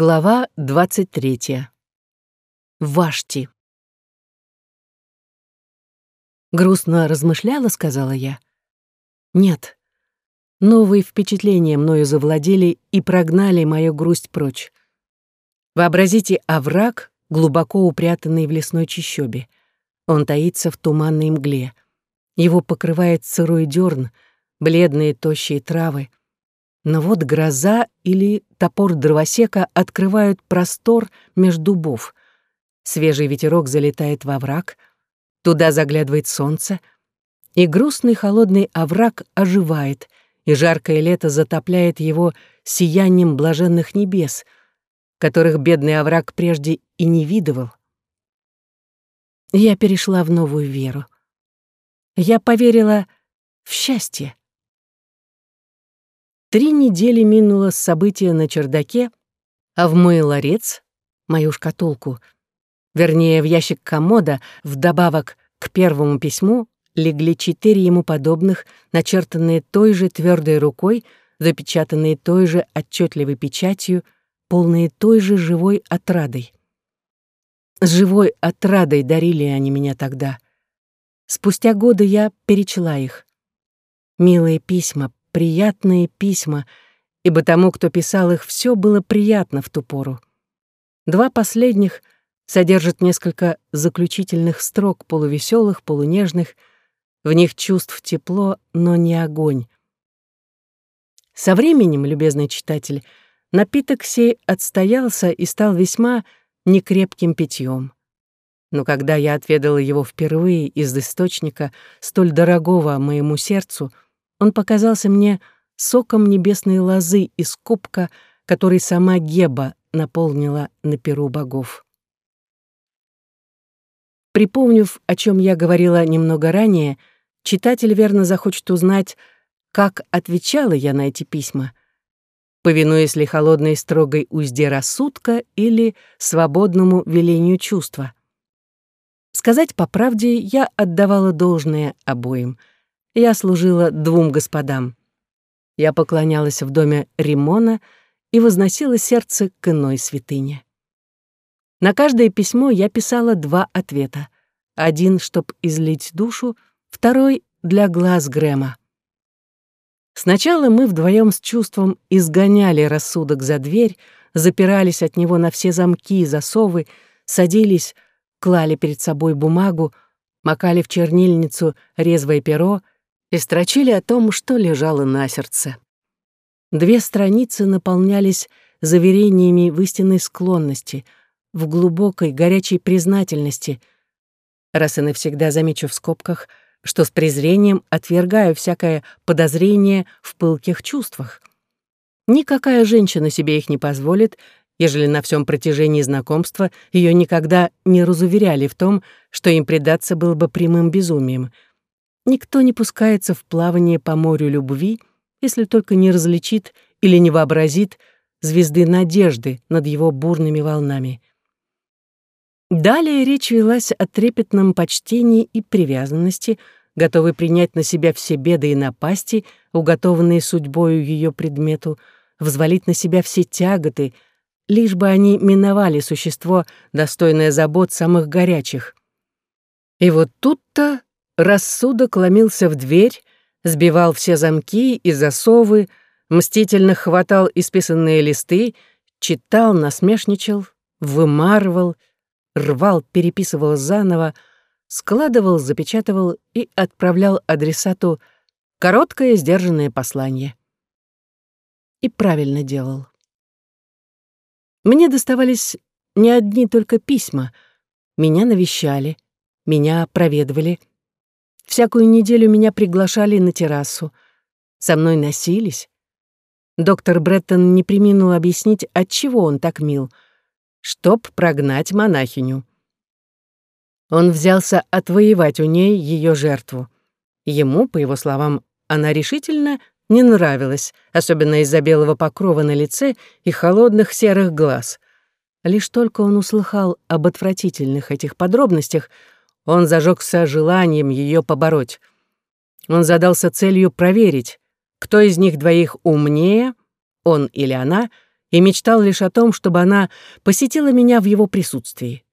Глава 23. Вашти. Грустно размышляла, сказала я. Нет. Новые впечатления мною завладели и прогнали мою грусть прочь. Вообразите овраг, глубоко упрятанный в лесной чащобе. Он таится в туманной мгле. Его покрывает сырой дерн, бледные тощие травы, но вот гроза или топор дровосека открывают простор между дубов. Свежий ветерок залетает во враг, туда заглядывает солнце, и грустный холодный овраг оживает, и жаркое лето затопляет его сиянием блаженных небес, которых бедный овраг прежде и не видывал. Я перешла в новую веру. Я поверила в счастье. Три недели минуло с события на чердаке, а в мой ларец, мою шкатулку, вернее, в ящик комода, вдобавок к первому письму, легли четыре ему подобных, начертанные той же твердой рукой, запечатанные той же отчетливой печатью, полные той же живой отрадой. С живой отрадой дарили они меня тогда. Спустя годы я перечла их. Милые письма, приятные письма, ибо тому, кто писал их, все было приятно в ту пору. Два последних содержат несколько заключительных строк, полувеселых, полунежных, в них чувств тепло, но не огонь. Со временем, любезный читатель, напиток сей отстоялся и стал весьма некрепким питьем. Но когда я отведала его впервые из источника, столь дорогого моему сердцу — он показался мне соком небесной лозы из кубка, который сама Геба наполнила на перу богов. Припомнив, о чем я говорила немного ранее, читатель верно захочет узнать, как отвечала я на эти письма, повинуясь ли холодной строгой узде рассудка или свободному велению чувства. Сказать по правде, я отдавала должное обоим — я служила двум господам. Я поклонялась в доме Римона и возносила сердце к иной святыне. На каждое письмо я писала два ответа. Один, чтоб излить душу, второй — для глаз Грэма. Сначала мы вдвоем с чувством изгоняли рассудок за дверь, запирались от него на все замки и засовы, садились, клали перед собой бумагу, макали в чернильницу резвое перо — и строчили о том, что лежало на сердце. Две страницы наполнялись заверениями в истинной склонности, в глубокой, горячей признательности. Раз и навсегда замечу в скобках, что с презрением отвергаю всякое подозрение в пылких чувствах. Никакая женщина себе их не позволит, ежели на всем протяжении знакомства ее никогда не разуверяли в том, что им предаться было бы прямым безумием — Никто не пускается в плавание по морю любви, если только не различит или не вообразит звезды надежды над его бурными волнами. Далее речь велась о трепетном почтении и привязанности, готовой принять на себя все беды и напасти, уготованные судьбою ее предмету, взвалить на себя все тяготы, лишь бы они миновали существо, достойное забот самых горячих. И вот тут-то Рассудок ломился в дверь, сбивал все замки и засовы, мстительно хватал исписанные листы, читал, насмешничал, вымарывал, рвал, переписывал заново, складывал, запечатывал и отправлял адресату короткое сдержанное послание. И правильно делал. Мне доставались не одни только письма. Меня навещали, меня проведывали, Всякую неделю меня приглашали на террасу. Со мной носились. Доктор Бреттон не приминул объяснить, отчего он так мил. Чтоб прогнать монахиню. Он взялся отвоевать у ней ее жертву. Ему, по его словам, она решительно не нравилась, особенно из-за белого покрова на лице и холодных серых глаз. Лишь только он услыхал об отвратительных этих подробностях, он зажегся желанием ее побороть. Он задался целью проверить, кто из них двоих умнее, он или она, и мечтал лишь о том, чтобы она посетила меня в его присутствии.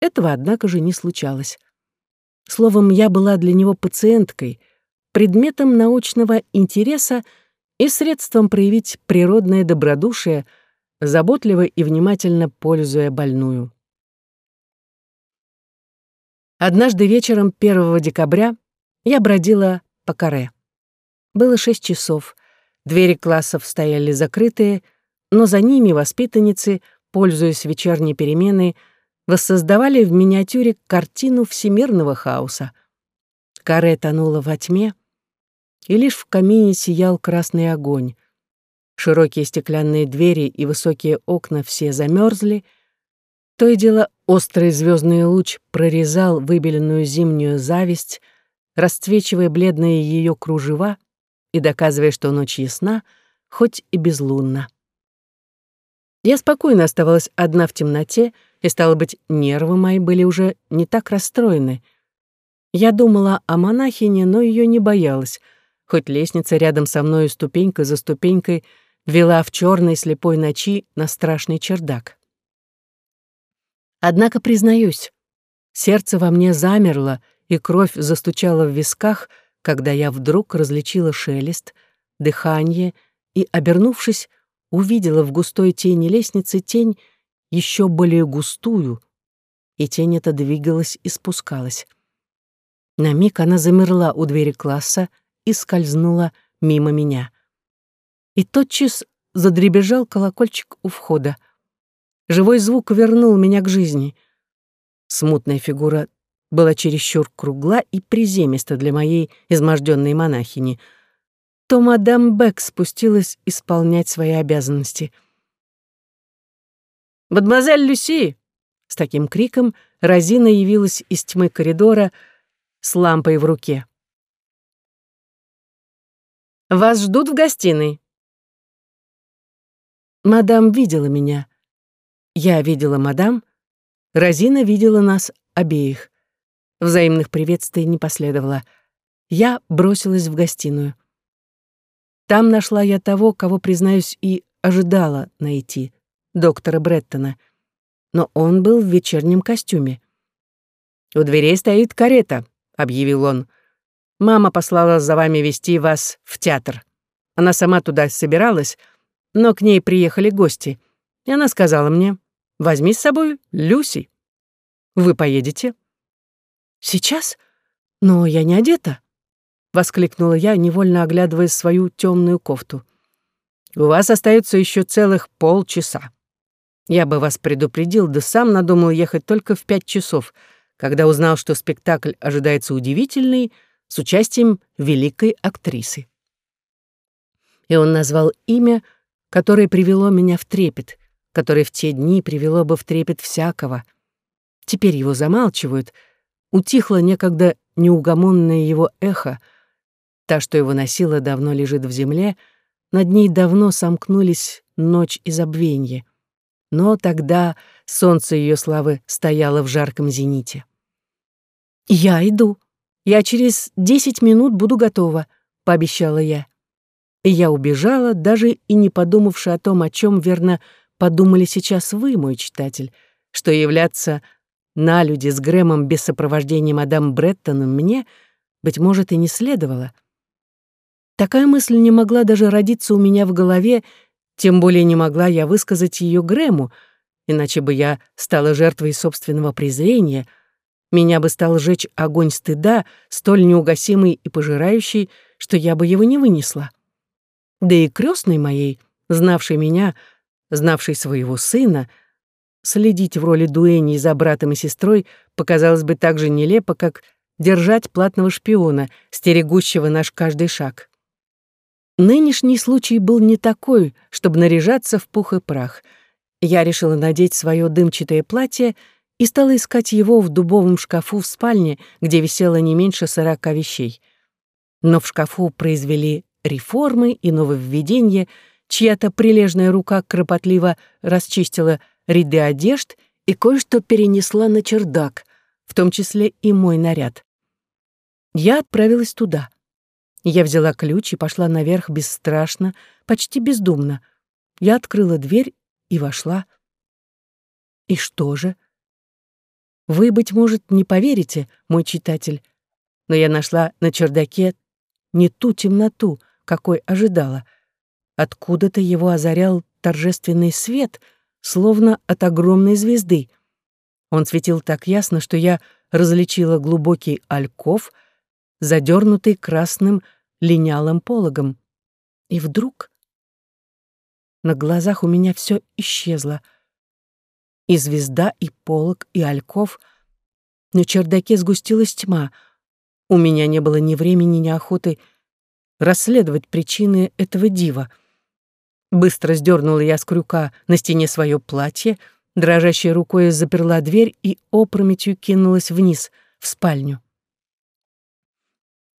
Этого, однако же, не случалось. Словом, я была для него пациенткой, предметом научного интереса и средством проявить природное добродушие, заботливо и внимательно пользуя больную. Однажды вечером 1 декабря я бродила по каре. Было шесть часов, двери классов стояли закрытые, но за ними воспитанницы, пользуясь вечерней переменой, воссоздавали в миниатюре картину всемирного хаоса. Каре тонула во тьме, и лишь в камине сиял красный огонь. Широкие стеклянные двери и высокие окна все замерзли. То и дело острый звездный луч прорезал выбеленную зимнюю зависть, расцвечивая бледные ее кружева и доказывая, что ночь ясна, хоть и безлунна. Я спокойно оставалась одна в темноте, и, стало быть, нервы мои были уже не так расстроены. Я думала о монахине, но ее не боялась, хоть лестница рядом со мной ступенька за ступенькой вела в черной слепой ночи на страшный чердак. Однако, признаюсь, сердце во мне замерло, и кровь застучала в висках, когда я вдруг различила шелест, дыхание и, обернувшись, увидела в густой тени лестницы тень еще более густую, и тень эта двигалась и спускалась. На миг она замерла у двери класса и скользнула мимо меня. И тотчас задребежал колокольчик у входа. Живой звук вернул меня к жизни. Смутная фигура была чересчур кругла и приземиста для моей изможденной монахини, то мадам Бек спустилась исполнять свои обязанности — «Мадемуазель Люси!» С таким криком Розина явилась из тьмы коридора с лампой в руке. «Вас ждут в гостиной». Мадам видела меня. Я видела мадам. Розина видела нас обеих. Взаимных приветствий не последовало. Я бросилась в гостиную. Там нашла я того, кого, признаюсь, и ожидала найти — доктора Бреттона, но он был в вечернем костюме. «У дверей стоит карета», — объявил он. «Мама послала за вами вести вас в театр. Она сама туда собиралась, но к ней приехали гости, и она сказала мне, возьми с собой Люси. Вы поедете?» «Сейчас? Но я не одета», — воскликнула я, невольно оглядывая свою темную кофту. «У вас остается еще целых полчаса. Я бы вас предупредил, да сам надумал ехать только в пять часов, когда узнал, что спектакль ожидается удивительный, с участием великой актрисы. И он назвал имя, которое привело меня в трепет, которое в те дни привело бы в трепет всякого. Теперь его замалчивают, утихло некогда неугомонное его эхо, та, что его носила, давно лежит в земле, над ней давно сомкнулись ночь и забвенье но тогда солнце ее славы стояло в жарком зените. «Я иду. Я через десять минут буду готова», — пообещала я. И я убежала, даже и не подумавши о том, о чем верно подумали сейчас вы, мой читатель, что являться на люди с Грэмом без сопровождения мадам Бреттон мне, быть может, и не следовало. Такая мысль не могла даже родиться у меня в голове, тем более не могла я высказать ее Грэму, иначе бы я стала жертвой собственного презрения, меня бы стал жечь огонь стыда, столь неугасимый и пожирающий, что я бы его не вынесла. Да и крестной моей, знавшей меня, знавшей своего сына, следить в роли дуэни за братом и сестрой показалось бы так же нелепо, как держать платного шпиона, стерегущего наш каждый шаг. Нынешний случай был не такой, чтобы наряжаться в пух и прах. Я решила надеть свое дымчатое платье и стала искать его в дубовом шкафу в спальне, где висело не меньше сорока вещей. Но в шкафу произвели реформы и нововведения, чья-то прилежная рука кропотливо расчистила ряды одежд и кое-что перенесла на чердак, в том числе и мой наряд. Я отправилась туда — я взяла ключ и пошла наверх бесстрашно, почти бездумно. Я открыла дверь и вошла. И что же? Вы, быть может, не поверите, мой читатель, но я нашла на чердаке не ту темноту, какой ожидала. Откуда-то его озарял торжественный свет, словно от огромной звезды. Он светил так ясно, что я различила глубокий альков, задернутый красным линялым пологом. И вдруг на глазах у меня все исчезло — и звезда, и полог, и альков. На чердаке сгустилась тьма. У меня не было ни времени, ни охоты расследовать причины этого дива. Быстро сдернула я с крюка на стене свое платье, дрожащей рукой заперла дверь и опрометью кинулась вниз, в спальню.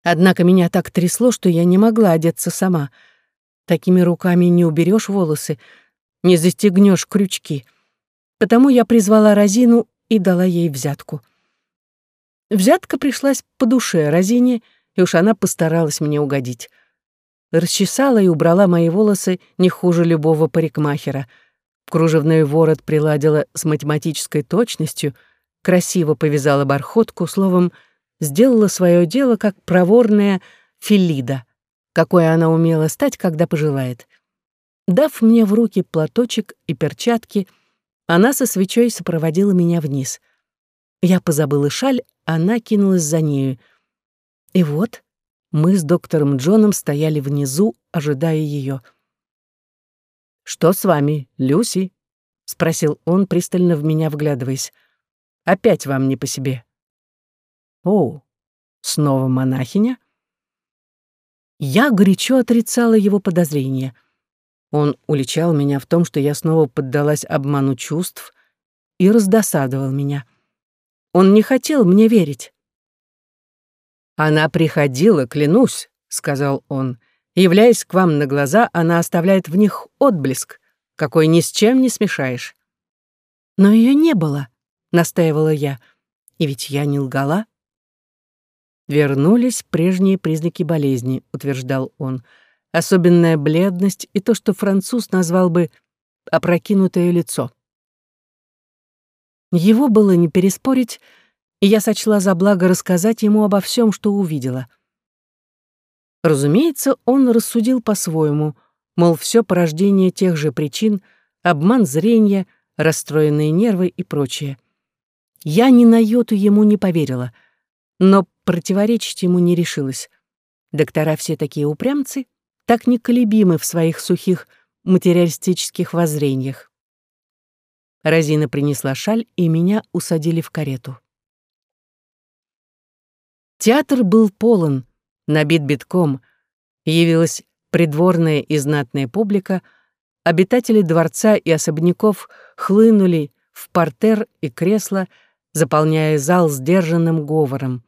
Однако меня так трясло, что я не могла одеться сама. Такими руками не уберешь волосы, не застегнешь крючки. Потому я призвала Розину и дала ей взятку. Взятка пришлась по душе Розине, и уж она постаралась мне угодить. Расчесала и убрала мои волосы не хуже любого парикмахера. Кружевной ворот приладила с математической точностью, красиво повязала бархотку, словом, сделала свое дело как проворная Филида, какой она умела стать, когда пожелает. Дав мне в руки платочек и перчатки — она со свечой сопроводила меня вниз. Я позабыла шаль, она кинулась за нею. И вот мы с доктором Джоном стояли внизу, ожидая ее. «Что с вами, Люси?» — спросил он, пристально в меня вглядываясь. «Опять вам не по себе». «О, снова монахиня?» Я горячо отрицала его подозрения — он уличал меня в том, что я снова поддалась обману чувств и раздосадовал меня. Он не хотел мне верить. «Она приходила, клянусь», — сказал он. «Являясь к вам на глаза, она оставляет в них отблеск, какой ни с чем не смешаешь». «Но ее не было», — настаивала я. «И ведь я не лгала». «Вернулись прежние признаки болезни», — утверждал он особенная бледность и то, что француз назвал бы опрокинутое лицо. Его было не переспорить, и я сочла за благо рассказать ему обо всем, что увидела. Разумеется, он рассудил по-своему, мол, все порождение тех же причин, обман зрения, расстроенные нервы и прочее. Я ни на йоту ему не поверила, но противоречить ему не решилась. Доктора все такие упрямцы, так неколебимы в своих сухих материалистических воззрениях. Розина принесла шаль, и меня усадили в карету. Театр был полон, набит битком. Явилась придворная и знатная публика, обитатели дворца и особняков хлынули в портер и кресла, заполняя зал сдержанным говором.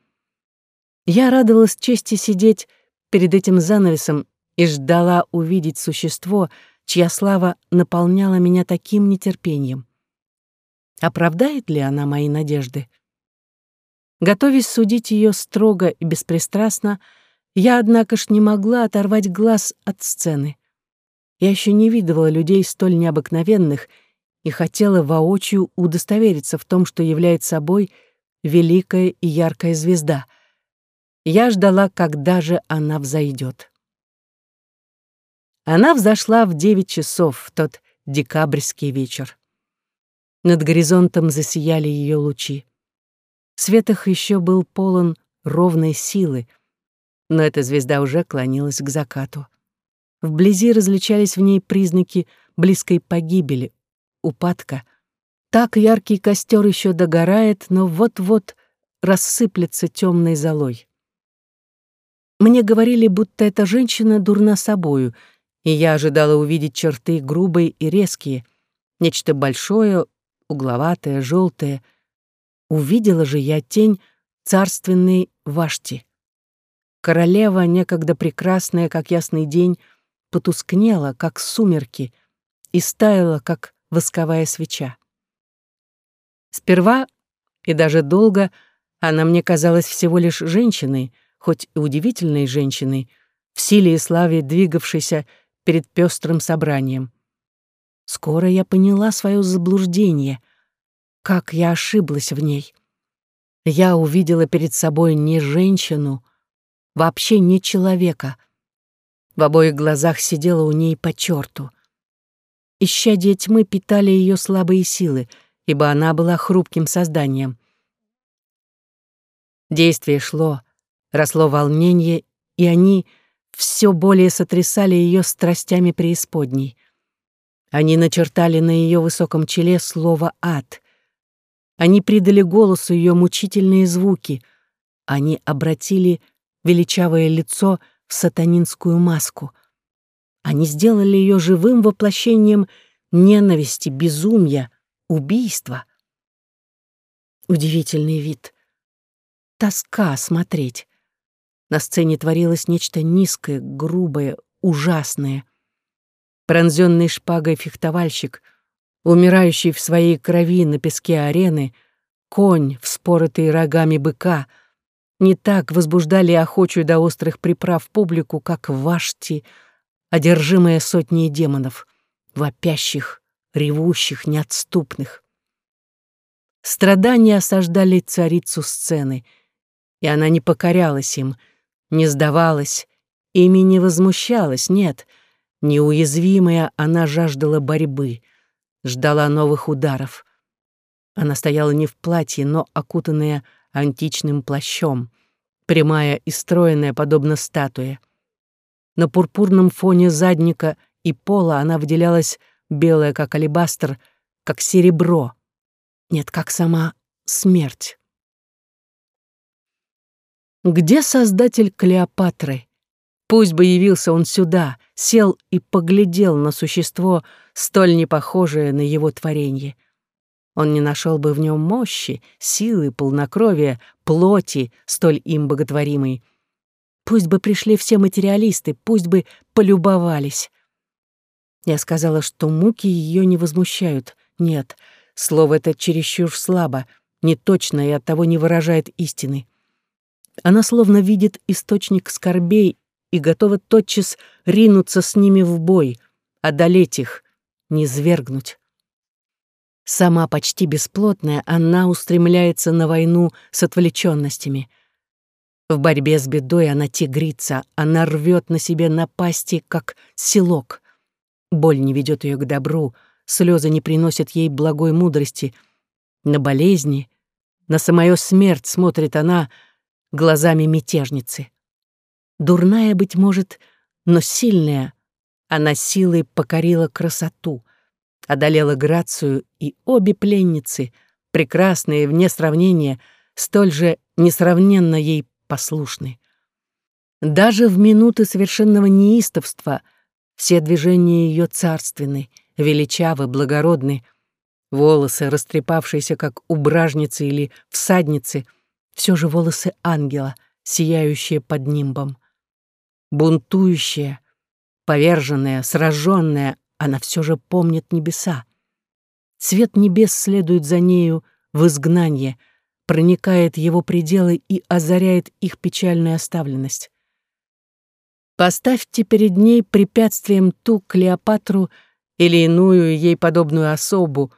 Я радовалась чести сидеть перед этим занавесом и ждала увидеть существо, чья слава наполняла меня таким нетерпением. Оправдает ли она мои надежды? Готовясь судить ее строго и беспристрастно, я, однако ж, не могла оторвать глаз от сцены. Я еще не видывала людей столь необыкновенных и хотела воочию удостовериться в том, что является собой великая и яркая звезда. Я ждала, когда же она взойдет. Она взошла в девять часов в тот декабрьский вечер. Над горизонтом засияли ее лучи. Свет их еще был полон ровной силы, но эта звезда уже клонилась к закату. Вблизи различались в ней признаки близкой погибели, упадка. Так яркий костер еще догорает, но вот-вот рассыплется темной золой. Мне говорили, будто эта женщина дурна собою — и я ожидала увидеть черты грубые и резкие, нечто большое, угловатое, желтое. Увидела же я тень царственной Вашти. Королева, некогда прекрасная, как ясный день, потускнела, как сумерки, и стаяла, как восковая свеча. Сперва и даже долго она мне казалась всего лишь женщиной, хоть и удивительной женщиной, в силе и славе двигавшейся перед пестрым собранием. Скоро я поняла свое заблуждение, как я ошиблась в ней. Я увидела перед собой не женщину, вообще не человека. В обоих глазах сидела у ней по черту. Исчадия тьмы питали ее слабые силы, ибо она была хрупким созданием. Действие шло, росло волнение, и они все более сотрясали ее страстями преисподней. Они начертали на ее высоком челе слово «ад». Они придали голосу ее мучительные звуки. Они обратили величавое лицо в сатанинскую маску. Они сделали ее живым воплощением ненависти, безумия, убийства. Удивительный вид. Тоска смотреть. На сцене творилось нечто низкое, грубое, ужасное. Пронзенный шпагой фехтовальщик, умирающий в своей крови на песке арены, конь, вспоротый рогами быка, не так возбуждали охочую до острых приправ публику, как вашти, одержимые сотней демонов, вопящих, ревущих, неотступных. Страдания осаждали царицу сцены, и она не покорялась им, не сдавалась, ими не возмущалась, нет, неуязвимая она жаждала борьбы, ждала новых ударов. Она стояла не в платье, но окутанная античным плащом, прямая и стройная, подобно статуе. На пурпурном фоне задника и пола она выделялась белая, как алебастр, как серебро. Нет, как сама смерть. Где создатель Клеопатры? Пусть бы явился он сюда, сел и поглядел на существо, столь непохожее на его творение. Он не нашел бы в нем мощи, силы, полнокровия, плоти, столь им боготворимой. Пусть бы пришли все материалисты, пусть бы полюбовались. Я сказала, что муки ее не возмущают. Нет, слово это чересчур слабо, неточно и оттого не выражает истины. Она словно видит источник скорбей и готова тотчас ринуться с ними в бой, одолеть их, не свергнуть. Сама почти бесплотная, она устремляется на войну с отвлеченностями. В борьбе с бедой она тигрица, она рвет на себе напасти, как селок. Боль не ведет ее к добру, слезы не приносят ей благой мудрости. На болезни, на самую смерть смотрит она глазами мятежницы. Дурная, быть может, но сильная, она силой покорила красоту, одолела грацию, и обе пленницы, прекрасные вне сравнения, столь же несравненно ей послушны. Даже в минуты совершенного неистовства — все движения ее царственны, величавы, благородны. Волосы, растрепавшиеся, как у бражницы или всадницы, все же волосы ангела, сияющие под нимбом. Бунтующая, поверженная, сраженная, она все же помнит небеса. Свет небес следует за нею в изгнание, проникает его пределы и озаряет их печальную оставленность. Поставьте перед ней препятствием ту Клеопатру или иную ей подобную особу,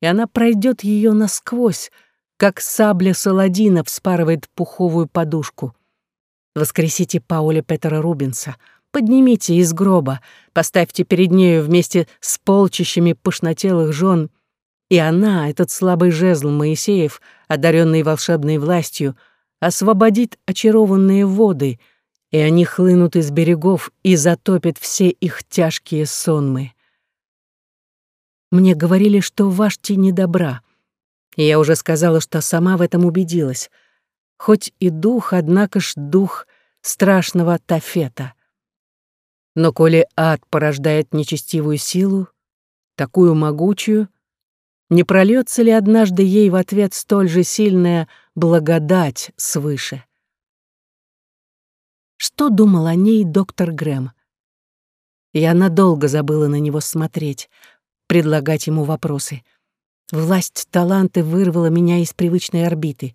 и она пройдет ее насквозь, как сабля Саладина вспарывает пуховую подушку. Воскресите Пауля Петера Рубенса, поднимите из гроба, поставьте перед нею вместе с полчищами пышнотелых жен, и она, этот слабый жезл Моисеев, одаренный волшебной властью, освободит очарованные воды — и они хлынут из берегов и затопят все их тяжкие сонмы. Мне говорили, что Вашти недобра, и я уже сказала, что сама в этом убедилась. Хоть и дух, однако ж дух страшного Тафета. Но коли ад порождает нечестивую силу, такую могучую, не прольется ли однажды ей в ответ столь же сильная благодать свыше? Что думал о ней доктор Грэм? Я надолго забыла на него смотреть, предлагать ему вопросы. Власть таланта вырвала меня из привычной орбиты.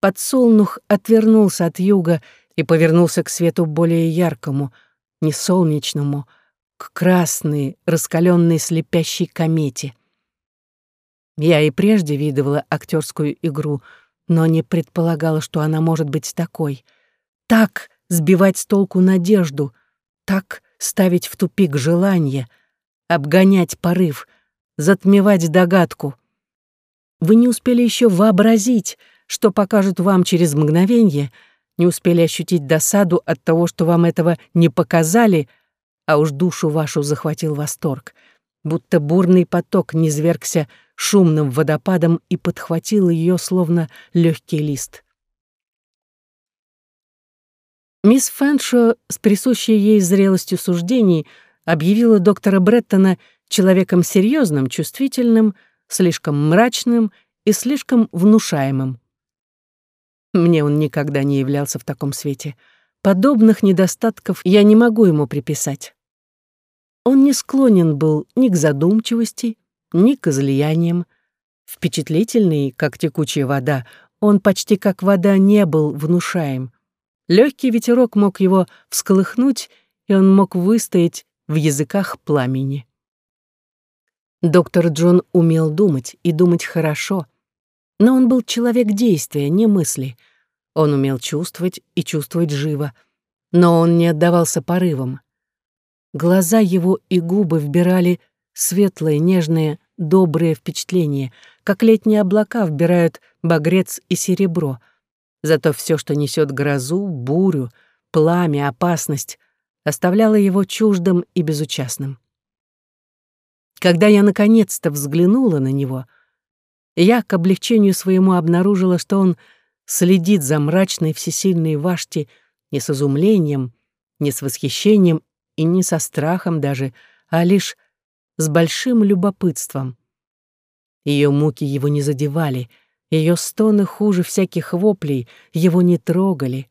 Подсолнух отвернулся от юга и повернулся к свету более яркому, не солнечному, к красной, раскаленной слепящей комете. Я и прежде видывала актерскую игру, но не предполагала, что она может быть такой. Так сбивать с толку надежду, так ставить в тупик желание, обгонять порыв, затмевать догадку. Вы не успели еще вообразить, что покажут вам через мгновение, не успели ощутить досаду от того, что вам этого не показали, а уж душу вашу захватил восторг, будто бурный поток низвергся шумным водопадом и подхватил ее, словно легкий лист. Мисс Фэншо с присущей ей зрелостью суждений объявила доктора Бреттона человеком серьезным, чувствительным, слишком мрачным и слишком внушаемым. Мне он никогда не являлся в таком свете. Подобных недостатков я не могу ему приписать. Он не склонен был ни к задумчивости, ни к излияниям. Впечатлительный, как текучая вода, он почти как вода не был внушаем. Легкий ветерок мог его всколыхнуть, и он мог выстоять в языках пламени. Доктор Джон умел думать, и думать хорошо. Но он был человек действия, не мысли. Он умел чувствовать и чувствовать живо. Но он не отдавался порывам. Глаза его и губы вбирали светлые, нежные, добрые впечатления, как летние облака вбирают багрец и серебро. Зато все, что несет грозу, бурю, пламя, опасность, оставляло его чуждым и безучастным. Когда я наконец-то взглянула на него — я к облегчению своему обнаружила, что он следит за мрачной всесильной Вашти не с изумлением, не с восхищением и не со страхом даже, а лишь с большим любопытством. Ее муки его не задевали, ее стоны хуже всяких воплей, его не трогали.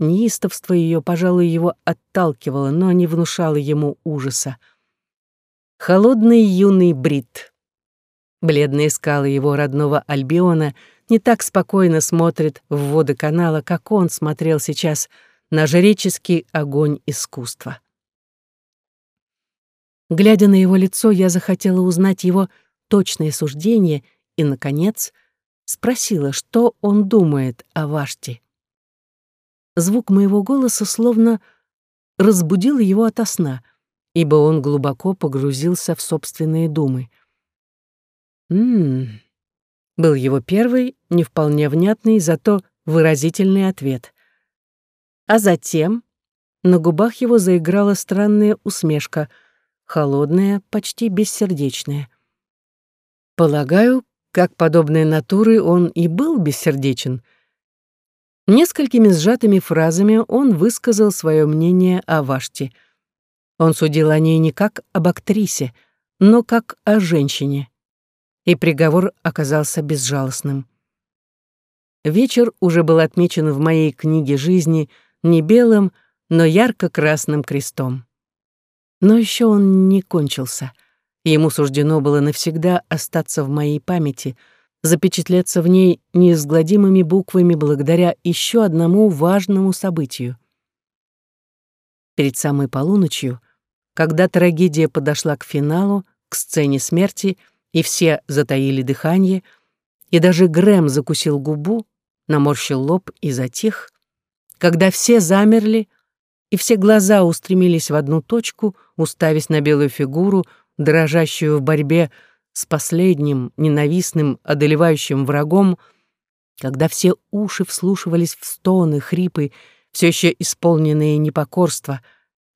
Неистовство ее, пожалуй, его отталкивало, но не внушало ему ужаса. Холодный юный Брит. Бледные скалы его родного Альбиона не так спокойно смотрят в воды канала, как он смотрел сейчас на жреческий огонь искусства. Глядя на его лицо, я захотела узнать его точное суждение и, наконец, спросила, что он думает о Ваште. Звук моего голоса словно разбудил его ото сна, ибо он глубоко погрузился в собственные думы. «М-м-м», был его первый, не вполне внятный, зато выразительный ответ. А затем на губах его заиграла странная усмешка, холодная, почти бессердечная. Полагаю, как подобные натуры он и был бессердечен. Несколькими сжатыми фразами он высказал свое мнение о Ваште. Он судил о ней не как об актрисе, но как о женщине и приговор оказался безжалостным. Вечер уже был отмечен в моей книге жизни не белым, но ярко-красным крестом. Но еще он не кончился. Ему суждено было навсегда остаться в моей памяти, запечатлеться в ней неизгладимыми буквами благодаря еще одному важному событию. Перед самой полуночью, когда трагедия подошла к финалу, к сцене смерти — и все затаили дыхание, и даже Грэм закусил губу, наморщил лоб и затих, когда все замерли, и все глаза устремились в одну точку, уставясь на белую фигуру, дрожащую в борьбе с последним ненавистным, одолевающим врагом, когда все уши вслушивались в стоны, хрипы, все еще исполненные непокорства,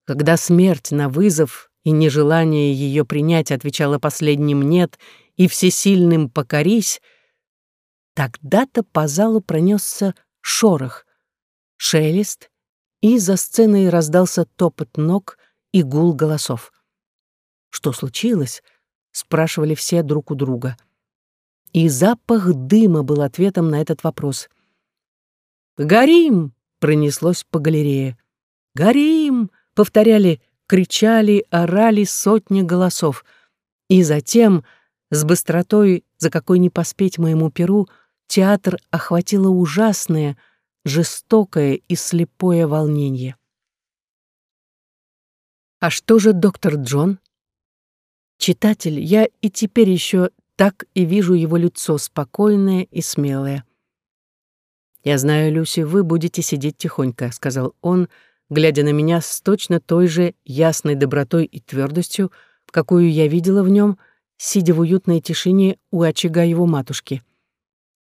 когда смерть на вызов и нежелание ее принять отвечало последним «нет» и всесильным «покорись», тогда-то по залу пронесся шорох, шелест, и за сценой раздался топот ног и гул голосов. «Что случилось?» — спрашивали все друг у друга. И запах дыма был ответом на этот вопрос. «Горим!» — пронеслось по галерее. «Горим!» — повторяли кричали, орали сотни голосов. И затем, с быстротой, за какой не поспеть моему перу, театр охватило ужасное, жестокое и слепое волнение. А что же доктор Джон? Читатель, я и теперь еще так и вижу его лицо, спокойное и смелое. «Я знаю, Люси, вы будете сидеть тихонько», — сказал он, глядя на меня с точно той же ясной добротой и твердостью, какую я видела в нем, сидя в уютной тишине у очага его матушки.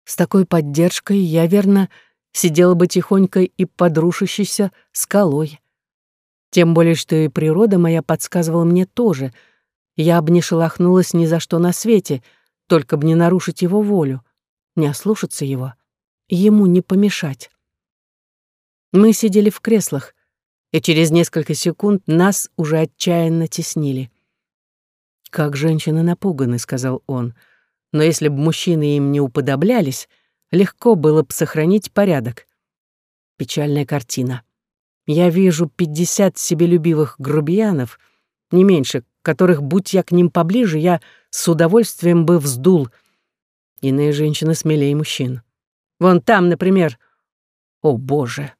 С такой поддержкой я, верно, сидела бы тихонько и подрушащейся скалой. Тем более, что и природа моя подсказывала мне тоже. Я бы не шелохнулась ни за что на свете, только бы не нарушить его волю, не ослушаться его, ему не помешать. Мы сидели в креслах, и через несколько секунд нас уже отчаянно теснили. «Как женщины напуганы», — сказал он, «но если бы мужчины им не уподоблялись, легко было бы сохранить порядок». Печальная картина. Я вижу пятьдесят себелюбивых грубиянов, не меньше, которых, будь я к ним поближе, я с удовольствием бы вздул. Иные женщины смелее мужчин. Вон там, например. О, Боже!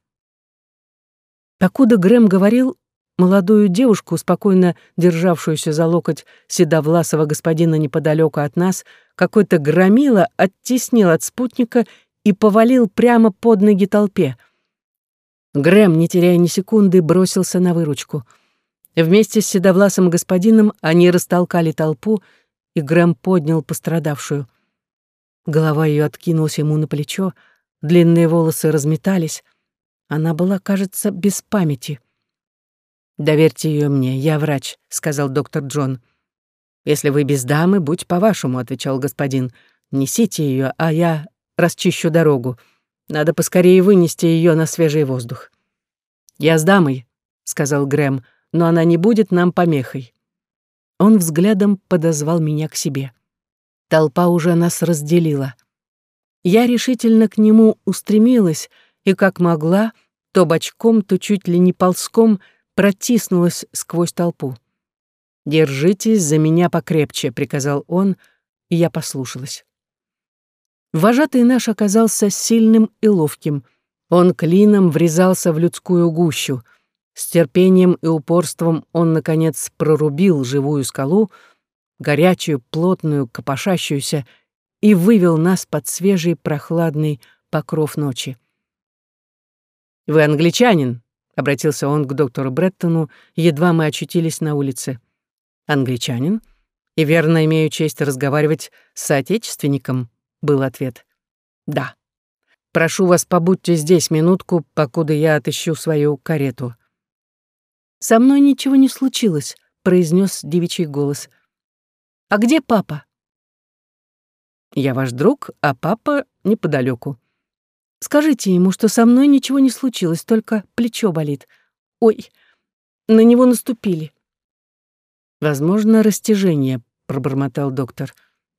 Покуда Грэм говорил, молодую девушку, спокойно державшуюся за локоть седовласого господина неподалеку от нас, какой-то громила оттеснил от спутника и повалил прямо под ноги толпе. Грэм, не теряя ни секунды, бросился на выручку. Вместе с седовласым господином они растолкали толпу, и Грэм поднял пострадавшую. Голова ее откинулась ему на плечо, длинные волосы разметались. Она была, кажется, без памяти. «Доверьте ее мне, я врач», — сказал доктор Джон. «Если вы без дамы, будь по-вашему», — отвечал господин. «Несите ее, а я расчищу дорогу. Надо поскорее вынести ее на свежий воздух». «Я с дамой», — сказал Грэм, «но она не будет нам помехой». Он взглядом подозвал меня к себе. Толпа уже нас разделила. Я решительно к нему устремилась и, как могла, то бочком, то чуть ли не ползком протиснулась сквозь толпу. «Держитесь за меня покрепче», — приказал он, и я послушалась. Вожатый наш оказался сильным и ловким. Он клином врезался в людскую гущу. С терпением и упорством он, наконец, прорубил живую скалу, горячую, плотную, копошащуюся, и вывел нас под свежий прохладный покров ночи. «Вы англичанин?» — обратился он к доктору Бреттону, едва мы очутились на улице. «Англичанин? И верно имею честь разговаривать с соотечественником?» — был ответ. «Да. Прошу вас, побудьте здесь минутку, покуда я отыщу свою карету». «Со мной ничего не случилось», — произнес девичий голос. «А где папа?» «Я ваш друг, а папа неподалеку. Скажите ему, что со мной ничего не случилось, только плечо болит. Ой, на него наступили. Возможно, растяжение, пробормотал доктор.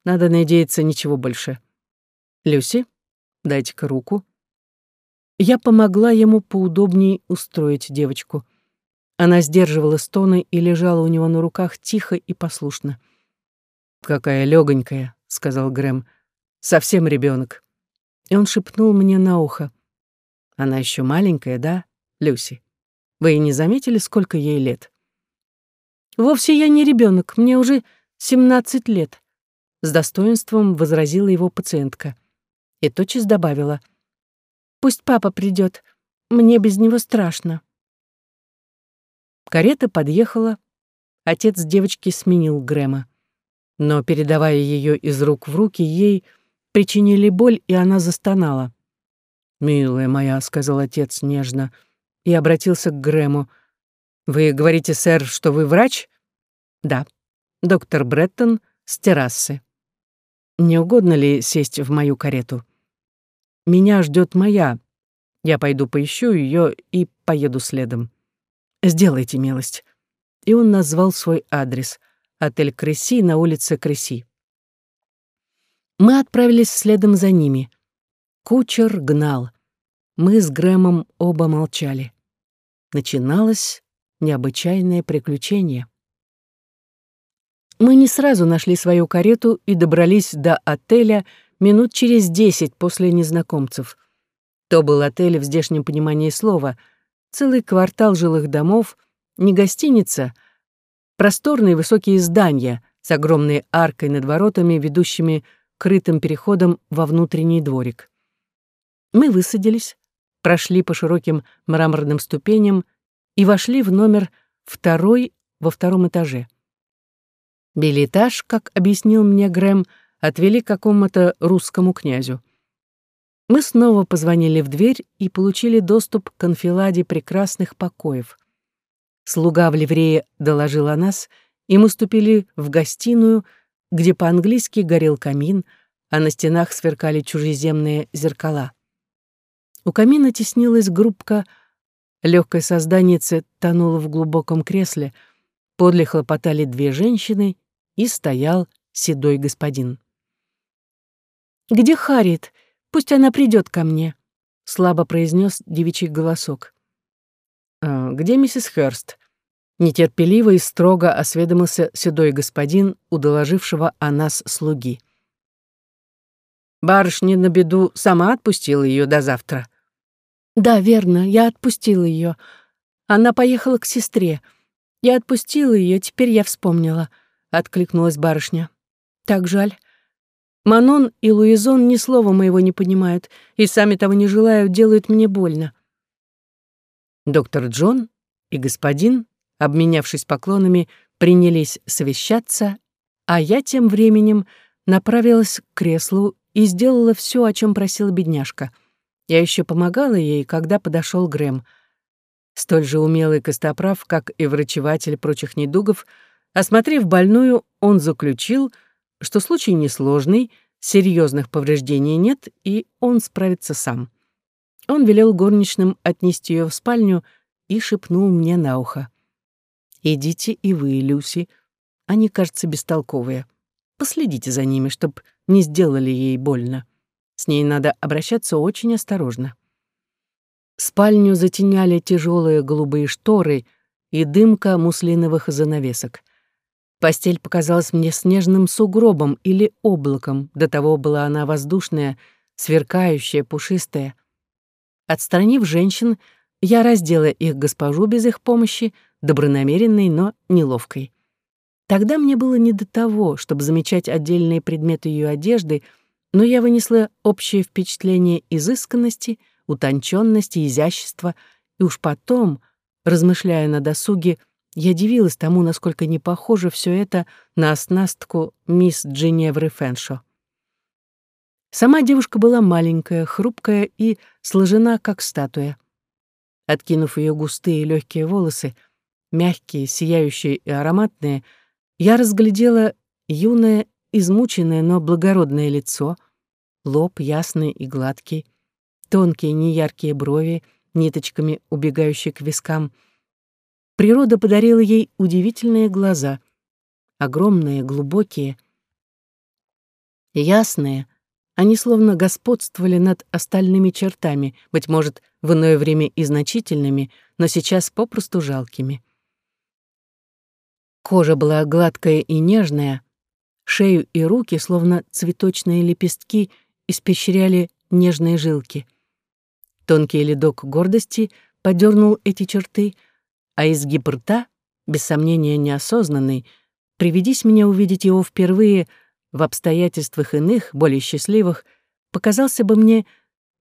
Надо надеяться, ничего больше. Люси, дайте-ка руку. Я помогла ему поудобнее устроить девочку. Она сдерживала стоны и лежала у него на руках тихо и послушно. «Какая легонькая», — сказал Грэм. «Совсем ребенок и он шепнул мне на ухо. «Она еще маленькая, да, Люси? Вы и не заметили, сколько ей лет?» «Вовсе я не ребенок, мне уже семнадцать лет», — с достоинством возразила его пациентка. И тотчас добавила. «Пусть папа придет, мне без него страшно». Карета подъехала, отец девочки сменил Грэма. Но, передавая ее из рук в руки, ей причинили боль, и она застонала. «Милая моя», — сказал отец нежно, и обратился к Грэму. «Вы говорите, сэр, что вы врач?» «Да. Доктор Бреттон с террасы. Не угодно ли сесть в мою карету? Меня ждет моя. Я пойду поищу ее и поеду следом. Сделайте милость». И он назвал свой адрес. Отель Креси на улице Креси. Мы отправились следом за ними. Кучер гнал. Мы с Грэмом оба молчали. Начиналось необычайное приключение. Мы не сразу нашли свою карету и добрались до отеля минут через десять после незнакомцев. То был отель в здешнем понимании слова, целый квартал жилых домов, не гостиница, просторные высокие здания с огромной аркой над воротами, ведущими крытым переходом во внутренний дворик. Мы высадились, прошли по широким мраморным ступеням и вошли в номер второй во втором этаже. Билетаж, как объяснил мне Грэм, отвели какому-то русскому князю. Мы снова позвонили в дверь и получили доступ к анфиладе прекрасных покоев. Слуга в ливрее доложил о нас, и мы ступили в гостиную, где по-английски горел камин, а на стенах сверкали чужеземные зеркала. У камина теснилась группка, легкое созданице тонуло в глубоком кресле, подле хлопотали две женщины, и стоял седой господин. «Где Харит? Пусть она придет ко мне», — слабо произнес девичий голосок. «А, «Где миссис Херст?» Нетерпеливо и строго осведомился седой господин у доложившего о нас слуги. Барышня на беду сама отпустила ее до завтра. Да, верно, я отпустила ее. Она поехала к сестре. Я отпустила ее, теперь я вспомнила, откликнулась барышня. Так жаль. Манон и Луизон ни слова моего не понимают и сами того не желают, делают мне больно. Доктор Джон и господин обменявшись поклонами, принялись совещаться, а я тем временем направилась к креслу и сделала все, о чем просила бедняжка. Я еще помогала ей, когда подошел Грэм. Столь же умелый костоправ, как и врачеватель прочих недугов, осмотрев больную, он заключил, что случай несложный, серьезных повреждений нет, и он справится сам. Он велел горничным отнести ее в спальню и шепнул мне на ухо. Идите и вы, Люси. Они, кажется, бестолковые. Последите за ними, чтоб не сделали ей больно. С ней надо обращаться очень осторожно. Спальню затеняли тяжелые голубые шторы и дымка муслиновых занавесок. Постель показалась мне снежным сугробом или облаком, до того была она воздушная, сверкающая, пушистая. Отстранив женщин, я раздела их госпожу без их помощи, добронамеренной, но неловкой. Тогда мне было не до того, чтобы замечать отдельные предметы ее одежды, но я вынесла общее впечатление изысканности, утонченности, изящества, и уж потом, размышляя на досуге, я дивилась тому, насколько не похоже все это на оснастку мисс Джиневры Фэншо. Сама девушка была маленькая, хрупкая и сложена, как статуя. Откинув ее густые легкие волосы, мягкие, сияющие и ароматные, я разглядела юное, измученное, но благородное лицо, лоб ясный и гладкий, тонкие неяркие брови, ниточками убегающие к вискам. Природа подарила ей удивительные глаза, огромные, глубокие, ясные, они словно господствовали над остальными чертами, быть может, в иное время и значительными, но сейчас попросту жалкими. Кожа была гладкая и нежная, шею и руки, словно цветочные лепестки, испещряли нежные жилки. Тонкий ледок гордости подернул эти черты, а изгиб рта, без сомнения неосознанный, приведись меня увидеть его впервые в обстоятельствах иных, более счастливых, показался бы мне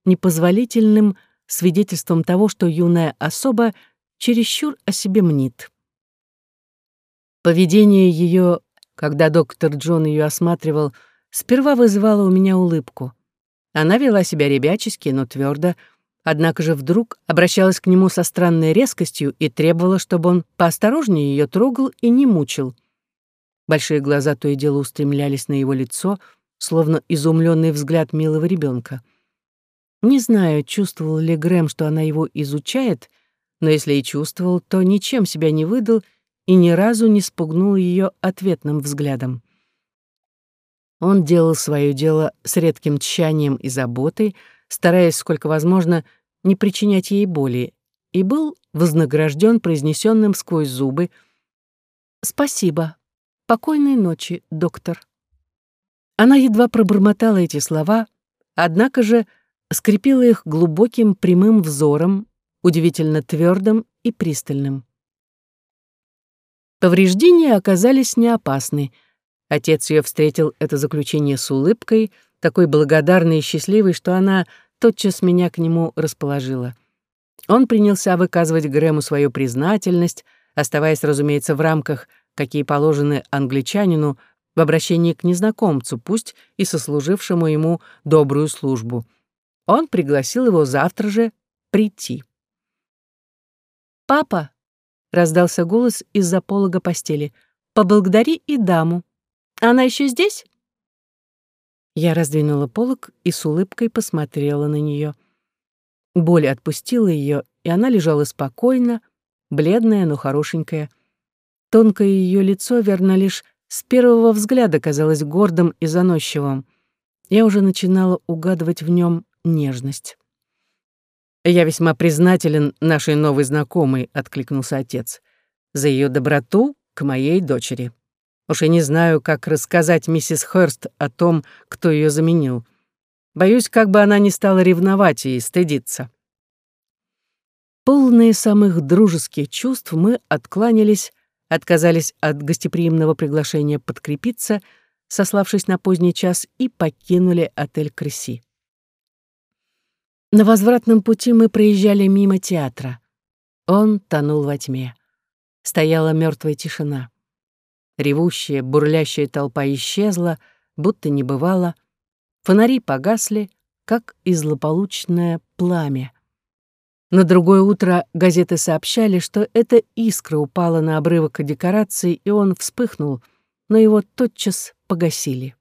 непозволительным свидетельством того, что юная особа чересчур о себе мнит. Поведение ее, когда доктор Джон ее осматривал, сперва вызывало у меня улыбку. Она вела себя ребячески, но твердо, однако же вдруг обращалась к нему со странной резкостью и требовала, чтобы он поосторожнее ее трогал и не мучил. Большие глаза то и дело устремлялись на его лицо, словно изумленный взгляд милого ребенка. Не знаю, чувствовал ли Грэм, что она его изучает, но если и чувствовал, то ничем себя не выдал и ни разу не спугнул ее ответным взглядом. Он делал свое дело с редким тщанием и заботой, стараясь, сколько возможно, не причинять ей боли, и был вознагражден произнесенным сквозь зубы «Спасибо. Покойной ночи, доктор». Она едва пробормотала эти слова, однако же скрепила их глубоким прямым взором, удивительно твердым и пристальным. Повреждения оказались не опасны. Отец ее встретил это заключение с улыбкой, такой благодарной и счастливой, что она тотчас меня к нему расположила. Он принялся выказывать Грэму свою признательность, оставаясь, разумеется, в рамках, какие положены англичанину в обращении к незнакомцу, пусть и сослужившему ему добрую службу. Он пригласил его завтра же прийти. «Папа», — раздался голос из-за полога постели, — «поблагодари и даму. Она еще здесь?» Я раздвинула полог и с улыбкой посмотрела на нее. Боль отпустила ее, и она лежала спокойно, бледная, но хорошенькая. Тонкое ее лицо, верно, лишь с первого взгляда казалось гордым и заносчивым. Я уже начинала угадывать в нем нежность. «Я весьма признателен нашей новой знакомой», — откликнулся отец, «за ее доброту к моей дочери». Уж я не знаю, как рассказать миссис Хёрст о том, кто ее заменил. Боюсь, как бы она не стала ревновать и стыдиться. Полные самых дружеских чувств мы откланялись, отказались от гостеприимного приглашения подкрепиться, сославшись на поздний час, и покинули отель Креси. На возвратном пути мы проезжали мимо театра. Он тонул во тьме. Стояла мертвая тишина. Ревущая, бурлящая толпа исчезла, будто не бывало. Фонари погасли, как и злополучное пламя. На другое утро газеты сообщали, что эта искра упала на обрывок декорации, и он вспыхнул, но его тотчас погасили.